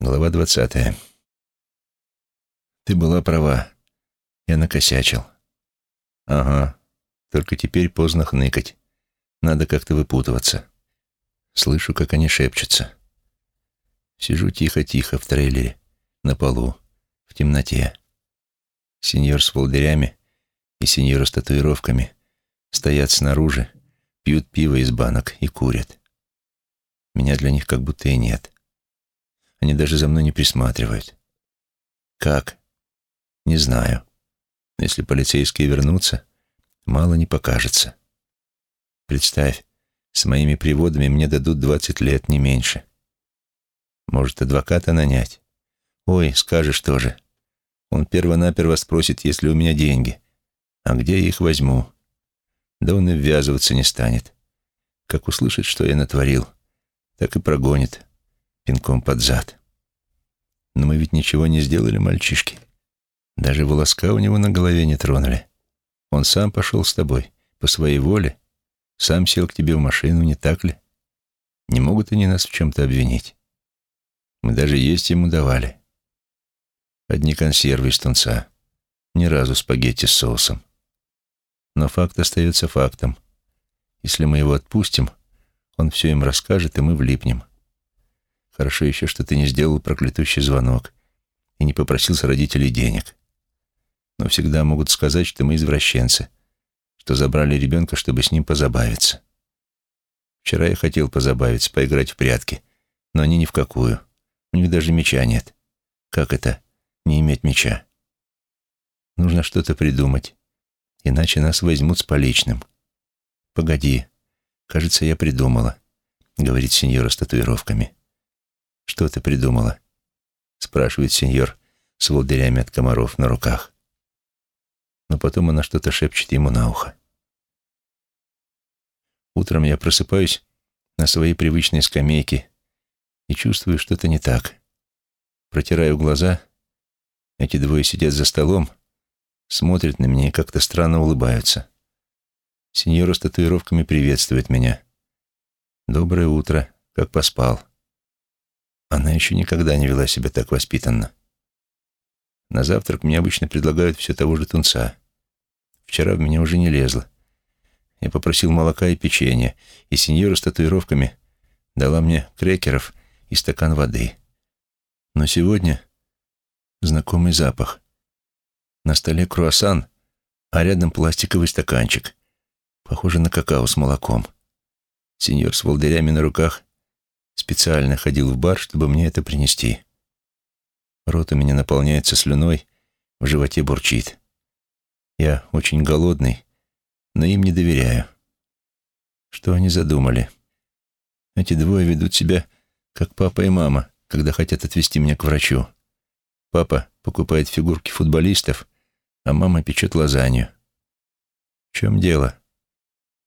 Глава двадцатая. Ты была права. Я накосячил. Ага. Только теперь поздно хныкать. Надо как-то выпутываться. Слышу, как они шепчутся. Сижу тихо-тихо в трейлере, на полу, в темноте. Сеньор с волдырями и сеньора с татуировками стоят снаружи, пьют пиво из банок и курят. Меня для них как будто и нет. Они даже за мной не присматривают. Как? Не знаю. Но если полицейские вернутся, мало не покажется. Представь, с моими приводами мне дадут двадцать лет, не меньше. Может, адвоката нанять? Ой, скажешь тоже. Он перво-наперво спросит, есть ли у меня деньги. А где я их возьму? Да он и ввязываться не станет. Как услышит, что я натворил, так и прогонит пинком под зад. Но мы ведь ничего не сделали, мальчишки. Даже волоска у него на голове не тронули. Он сам пошел с тобой, по своей воле, сам сел к тебе в машину, не так ли? Не могут они нас в чем-то обвинить. Мы даже есть ему давали. Одни консервы из тунца. Ни разу спагетти с соусом. Но факт остается фактом. Если мы его отпустим, он все им расскажет, и мы влипнем. Хорошо еще, что ты не сделал проклятущий звонок и не попросил с родителей денег. Но всегда могут сказать, что мы извращенцы, что забрали ребенка, чтобы с ним позабавиться. Вчера я хотел позабавиться, поиграть в прятки, но они ни в какую. У них даже меча нет. Как это, не иметь меча? Нужно что-то придумать, иначе нас возьмут с поличным. Погоди, кажется, я придумала, говорит сеньора с татуировками. «Что ты придумала?» — спрашивает сеньор с волдырями от комаров на руках. Но потом она что-то шепчет ему на ухо. Утром я просыпаюсь на своей привычной скамейке и чувствую что-то не так. Протираю глаза. Эти двое сидят за столом, смотрят на меня и как-то странно улыбаются. Сеньора с татуировками приветствует меня. «Доброе утро. Как поспал?» Она еще никогда не вела себя так воспитанно. На завтрак мне обычно предлагают все того же тунца. Вчера в меня уже не лезло. Я попросил молока и печенья, и сеньора с татуировками дала мне крекеров и стакан воды. Но сегодня знакомый запах. На столе круассан, а рядом пластиковый стаканчик. Похоже на какао с молоком. Сеньор с волдырями на руках Специально ходил в бар, чтобы мне это принести. Рот у меня наполняется слюной, в животе бурчит. Я очень голодный, но им не доверяю. Что они задумали? Эти двое ведут себя, как папа и мама, когда хотят отвезти меня к врачу. Папа покупает фигурки футболистов, а мама печет лазанью. «В чем дело?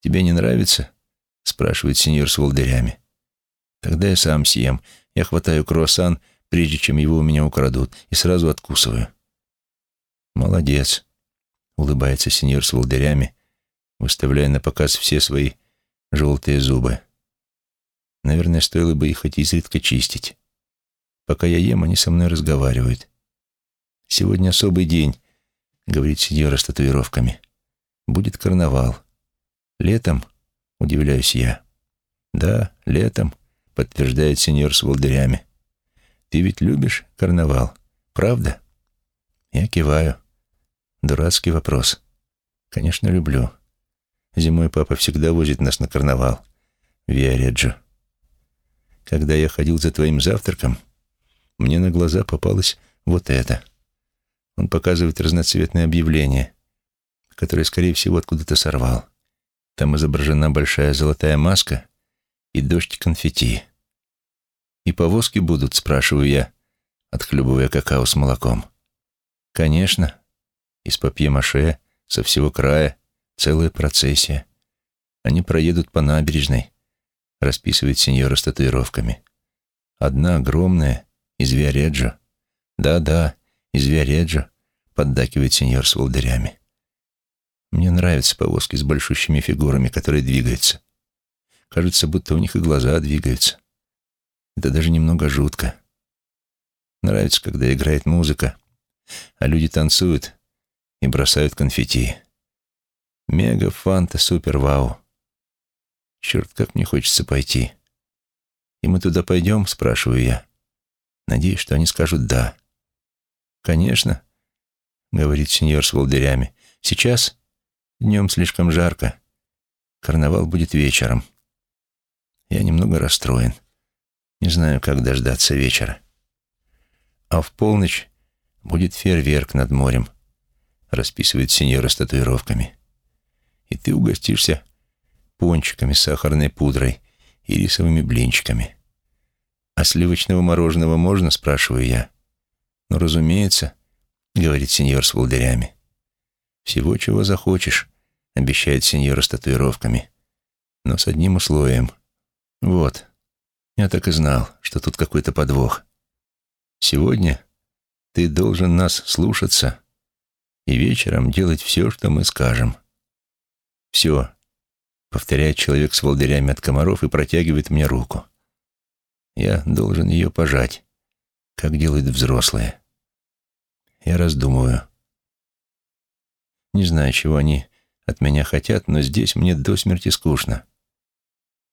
Тебе не нравится?» — спрашивает сеньор с волдырями. Тогда я сам съем. Я хватаю круассан, прежде чем его у меня украдут, и сразу откусываю. «Молодец», — улыбается сеньор с волдырями, выставляя на показ все свои желтые зубы. Наверное, стоило бы их хоть изредка чистить. Пока я ем, они со мной разговаривают. «Сегодня особый день», — говорит сеньора с татуировками. «Будет карнавал. Летом?» — удивляюсь я. «Да, летом», — подтверждает сеньор с волдырями. «Ты ведь любишь карнавал, правда?» Я киваю. Дурацкий вопрос. Конечно, люблю. Зимой папа всегда возит нас на карнавал. В Виареджо. Когда я ходил за твоим завтраком, мне на глаза попалось вот это. Он показывает разноцветное объявление, которое, скорее всего, откуда-то сорвал. Там изображена большая золотая маска и дождь конфетти. «И повозки будут?» — спрашиваю я, отхлебывая какао с молоком. «Конечно. Из папье-маше, со всего края, целая процессия. Они проедут по набережной», — расписывает сеньора с татуировками. «Одна огромная, из Виареджо. Да-да, из Виареджо», — поддакивает сеньор с волдырями. «Мне нравятся повозки с большущими фигурами, которые двигаются. Кажется, будто у них и глаза двигаются. Это даже немного жутко. Нравится, когда играет музыка, а люди танцуют и бросают конфетти. Мега, фанта, супер, вау. Черт, как мне хочется пойти. И мы туда пойдем, спрашиваю я. Надеюсь, что они скажут «да». «Конечно», — говорит сеньор с волдырями. «Сейчас днем слишком жарко. Карнавал будет вечером». Я немного расстроен. Не знаю, как дождаться вечера. А в полночь будет фейерверк над морем, расписывает сеньора с татуировками. И ты угостишься пончиками с сахарной пудрой и рисовыми блинчиками. «А сливочного мороженого можно?» — спрашиваю я. «Ну, разумеется», — говорит сеньор с волдырями. «Всего, чего захочешь», — обещает сеньор с татуировками. «Но с одним условием. Вот, я так и знал, что тут какой-то подвох. Сегодня ты должен нас слушаться и вечером делать все, что мы скажем». «Все», — повторяет человек с волдырями от комаров и протягивает мне руку. Я должен ее пожать, как делают взрослые. Я раздумываю. Не знаю, чего они от меня хотят, но здесь мне до смерти скучно.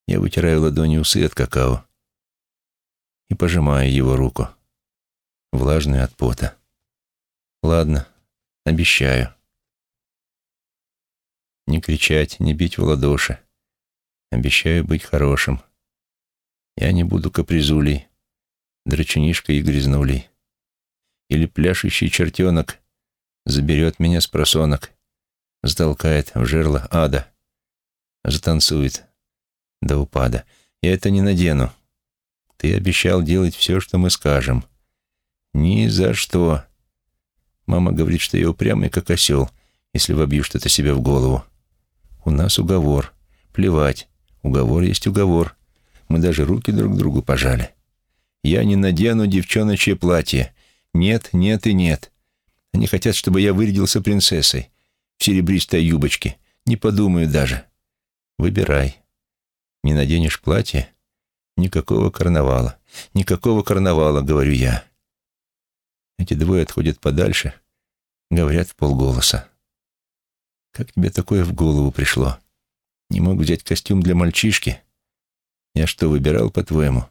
Я вытираю ладони усы от какао и пожимаю его руку, влажную от пота. Ладно, обещаю. Не кричать, не бить в ладоши. Обещаю быть хорошим. Я не буду капризулей, драчунишкой и грязнулей. Или пляшущий чертенок заберет меня с просонок, затолкает в жерло ада, затанцует до упада. Я это не надену. Ты обещал делать все, что мы скажем. Ни за что. Мама говорит, что я упрямый, как осел, если вобью что-то себе в голову. У нас уговор. Плевать. Уговор есть уговор. Мы даже руки друг другу пожали. Я не надену девчоночье платье. Нет, нет и нет. Они хотят, чтобы я вырядился принцессой. В серебристой юбочке. Не подумаю даже. Выбирай. Не наденешь платье? Никакого карнавала. Никакого карнавала, говорю я. Эти двое отходят подальше, говорят в полголоса. Как тебе такое в голову пришло? Не мог взять костюм для мальчишки? Я что, выбирал, по-твоему?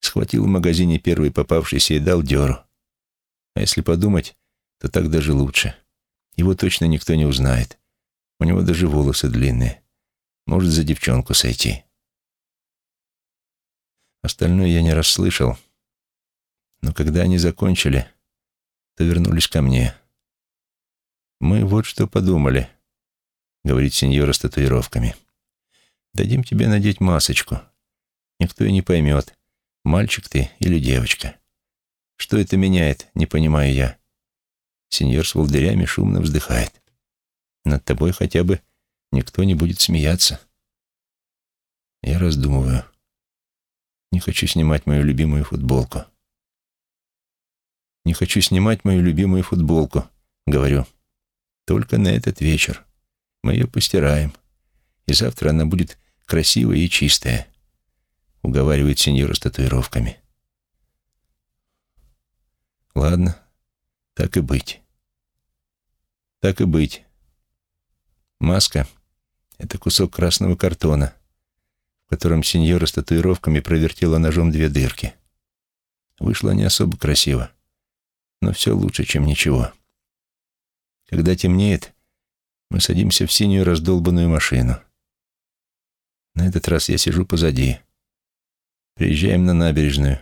Схватил в магазине первый попавшийся и дал дёру. А если подумать, то так даже лучше. Его точно никто не узнает. У него даже волосы длинные. Может за девчонку сойти. Остальное я не расслышал. Но когда они закончили, то вернулись ко мне. «Мы вот что подумали», — говорит сеньора с татуировками. «Дадим тебе надеть масочку. Никто и не поймет, мальчик ты или девочка. Что это меняет, не понимаю я. Сеньор с волдырями шумно вздыхает. Над тобой хотя бы никто не будет смеяться. Я раздумываю. Не хочу снимать мою любимую футболку. Не хочу снимать мою любимую футболку, говорю. Только на этот вечер. Мы ее постираем. И завтра она будет красивая и чистая уговаривает сеньора с татуировками. Ладно, так и быть. Так и быть. Маска — это кусок красного картона, в котором сеньора с татуировками провертела ножом две дырки. Вышло не особо красиво, но все лучше, чем ничего. Когда темнеет, мы садимся в синюю раздолбанную машину. На этот раз я сижу позади. Приезжаем на набережную.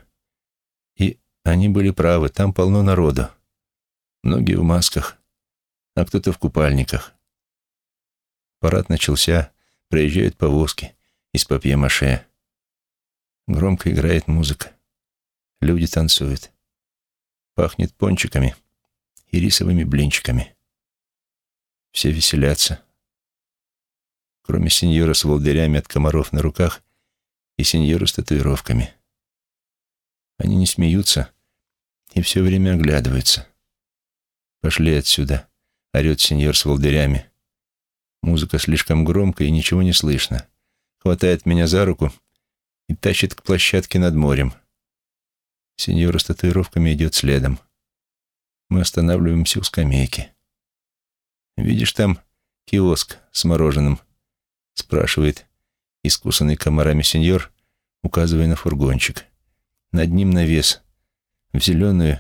И они были правы, там полно народу. Многие в масках, а кто-то в купальниках. Парад начался, проезжают повозки из папье-маше. Громко играет музыка. Люди танцуют. Пахнет пончиками и рисовыми блинчиками. Все веселятся. Кроме сеньора с волдырями от комаров на руках — и сеньоры с татуировками. Они не смеются и все время оглядываются. «Пошли отсюда», — орет сеньор с волдырями. Музыка слишком громкая и ничего не слышно. Хватает меня за руку и тащит к площадке над морем. Сеньора с татуировками идет следом. Мы останавливаемся у скамейки. «Видишь там киоск с мороженым?» — спрашивает искусанный комарами сеньор, указывая на фургончик. Над ним навес в зеленую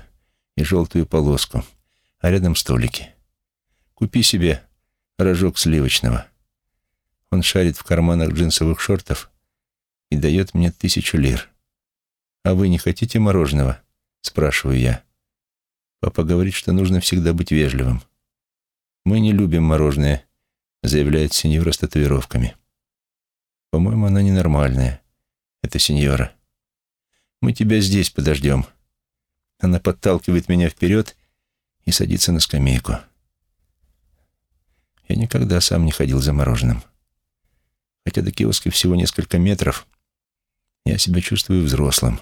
и желтую полоску, а рядом столики. Купи себе рожок сливочного. Он шарит в карманах джинсовых шортов и дает мне тысячу лир. «А вы не хотите мороженого?» — спрашиваю я. Папа говорит, что нужно всегда быть вежливым. «Мы не любим мороженое», — заявляет сеньора с татуировками. «По-моему, она ненормальная, эта сеньора. Мы тебя здесь подождем». Она подталкивает меня вперед и садится на скамейку. Я никогда сам не ходил за мороженым. Хотя до киоска всего несколько метров, я себя чувствую взрослым.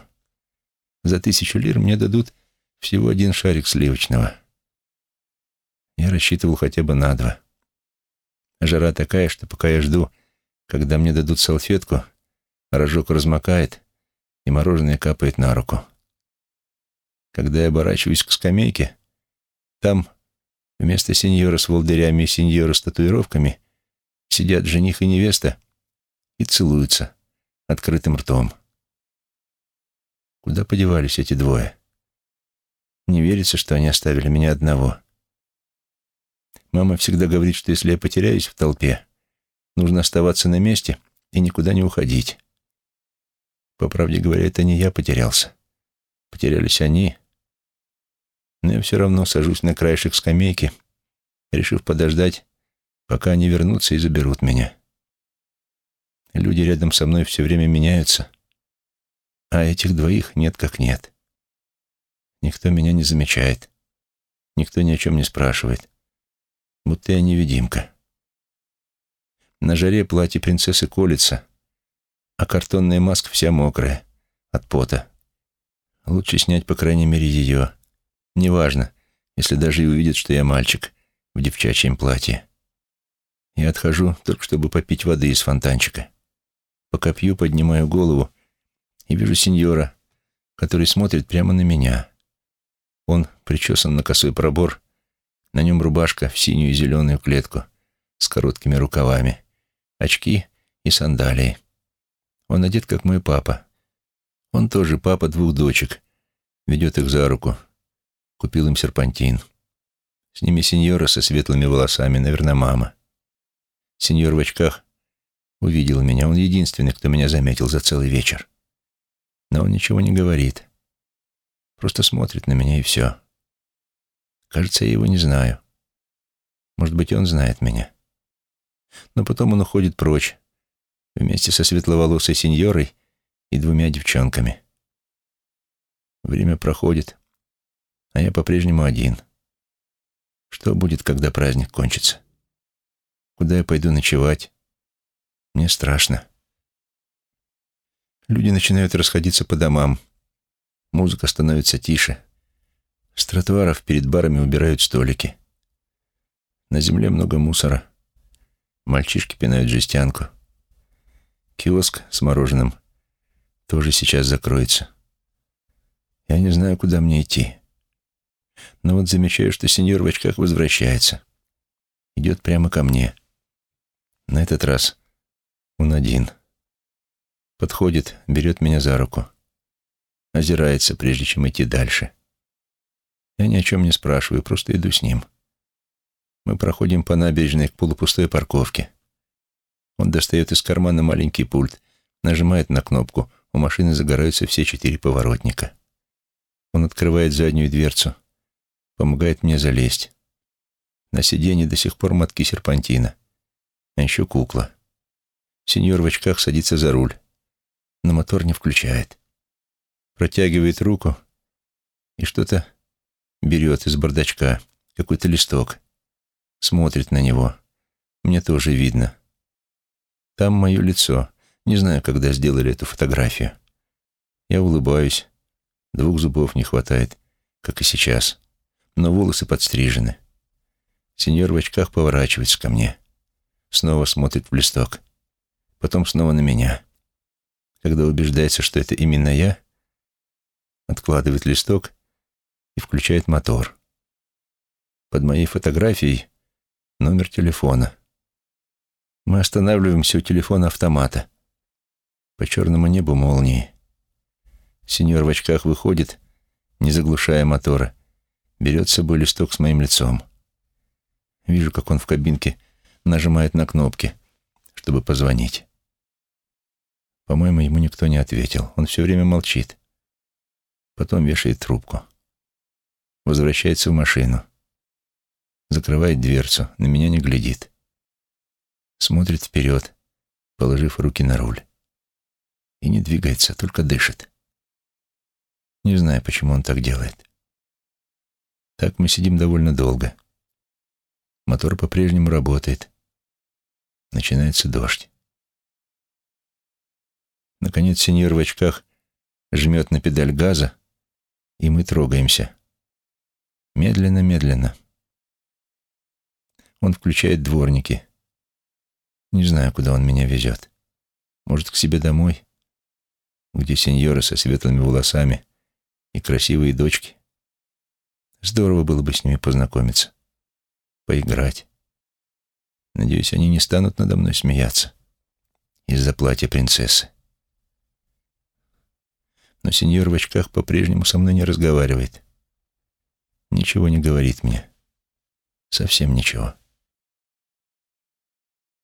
За тысячу лир мне дадут всего один шарик сливочного. Я рассчитывал хотя бы на два. Жара такая, что пока я жду, когда мне дадут салфетку, рожок размокает, и мороженое капает на руку. Когда я оборачиваюсь к скамейке, там вместо сеньора с волдырями и сеньора с татуировками сидят жених и невеста и целуются открытым ртом. Куда подевались эти двое? Не верится, что они оставили меня одного. Мама всегда говорит, что если я потеряюсь в толпе, нужно оставаться на месте и никуда не уходить. По правде говоря, это не я потерялся. Потерялись они, но я все равно сажусь на краешек скамейки, решив подождать, пока они вернутся и заберут меня. Люди рядом со мной все время меняются, а этих двоих нет как нет. Никто меня не замечает, никто ни о чем не спрашивает, будто я невидимка. На жаре платье принцессы колется, а картонная маска вся мокрая от пота. Лучше снять, по крайней мере, ее. Неважно, если даже и увидят, что я мальчик в девчачьем платье. Я отхожу только чтобы попить воды из фонтанчика. Пока пью, поднимаю голову и вижу сеньора, который смотрит прямо на меня. Он причесан на косой пробор, на нем рубашка в синюю и зеленую клетку с короткими рукавами, очки и сандалии. Он одет, как мой папа. Он тоже папа двух дочек, ведет их за руку, Купил им серпантин. С ними сеньора со светлыми волосами, наверное, мама. Сеньор в очках увидел меня. Он единственный, кто меня заметил за целый вечер. Но он ничего не говорит. Просто смотрит на меня и все. Кажется, я его не знаю. Может быть, он знает меня. Но потом он уходит прочь, вместе со светловолосой сеньорой и двумя девчонками. Время проходит а я по-прежнему один. Что будет, когда праздник кончится? Куда я пойду ночевать? Мне страшно. Люди начинают расходиться по домам. Музыка становится тише. С тротуаров перед барами убирают столики. На земле много мусора. Мальчишки пинают жестянку. Киоск с мороженым тоже сейчас закроется. Я не знаю, куда мне идти. Но вот замечаю, что сеньор в очках возвращается. Идет прямо ко мне. На этот раз он один. Подходит, берет меня за руку. Озирается, прежде чем идти дальше. Я ни о чем не спрашиваю, просто иду с ним. Мы проходим по набережной к полупустой парковке. Он достает из кармана маленький пульт, нажимает на кнопку, у машины загораются все четыре поворотника. Он открывает заднюю дверцу, помогает мне залезть. На сиденье до сих пор мотки серпантина. А еще кукла. Сеньор в очках садится за руль, но мотор не включает. Протягивает руку и что-то берет из бардачка, какой-то листок. Смотрит на него. Мне тоже видно. Там мое лицо. Не знаю, когда сделали эту фотографию. Я улыбаюсь. Двух зубов не хватает, как и сейчас но волосы подстрижены. Сеньор в очках поворачивается ко мне. Снова смотрит в листок. Потом снова на меня. Когда убеждается, что это именно я, откладывает листок и включает мотор. Под моей фотографией номер телефона. Мы останавливаемся у телефона автомата. По черному небу молнии. Сеньор в очках выходит, не заглушая мотора, берет с собой листок с моим лицом. Вижу, как он в кабинке нажимает на кнопки, чтобы позвонить. По-моему, ему никто не ответил. Он все время молчит. Потом вешает трубку. Возвращается в машину. Закрывает дверцу, на меня не глядит. Смотрит вперед, положив руки на руль. И не двигается, только дышит. Не знаю, почему он так делает. Так мы сидим довольно долго. Мотор по-прежнему работает. Начинается дождь. Наконец сеньор в очках жмет на педаль газа, и мы трогаемся. Медленно-медленно. Он включает дворники. Не знаю, куда он меня везет. Может, к себе домой, где сеньоры со светлыми волосами и красивые дочки. Здорово было бы с ними познакомиться, поиграть. Надеюсь, они не станут надо мной смеяться из-за платья принцессы. Но сеньор в очках по-прежнему со мной не разговаривает. Ничего не говорит мне. Совсем ничего.